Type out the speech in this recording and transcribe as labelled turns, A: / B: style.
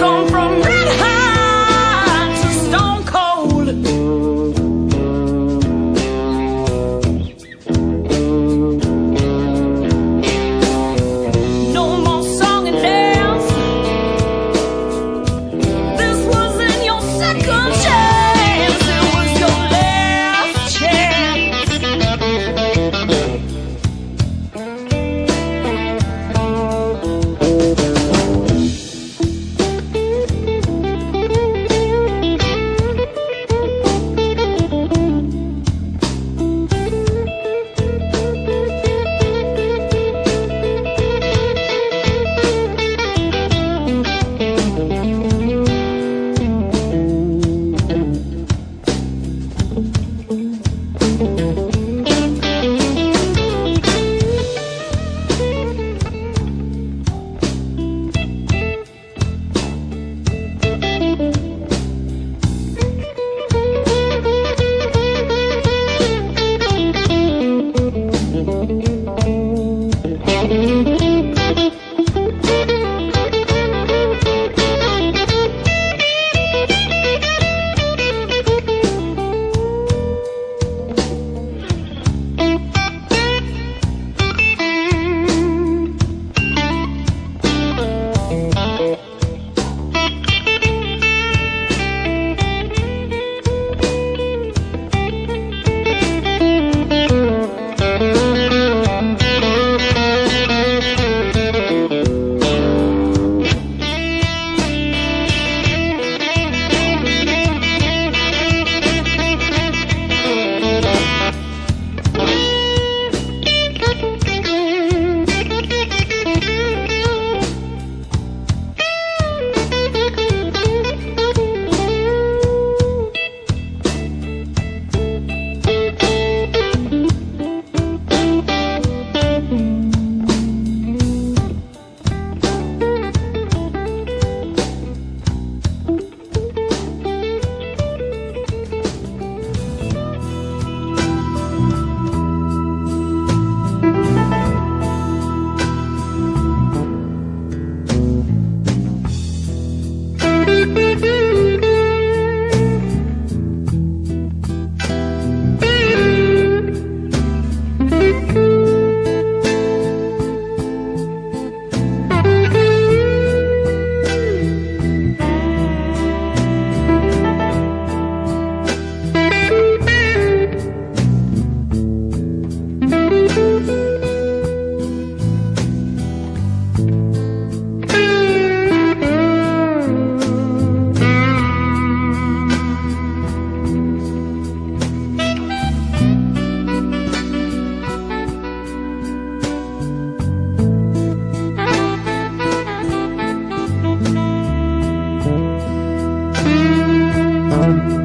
A: gone
B: Thank you.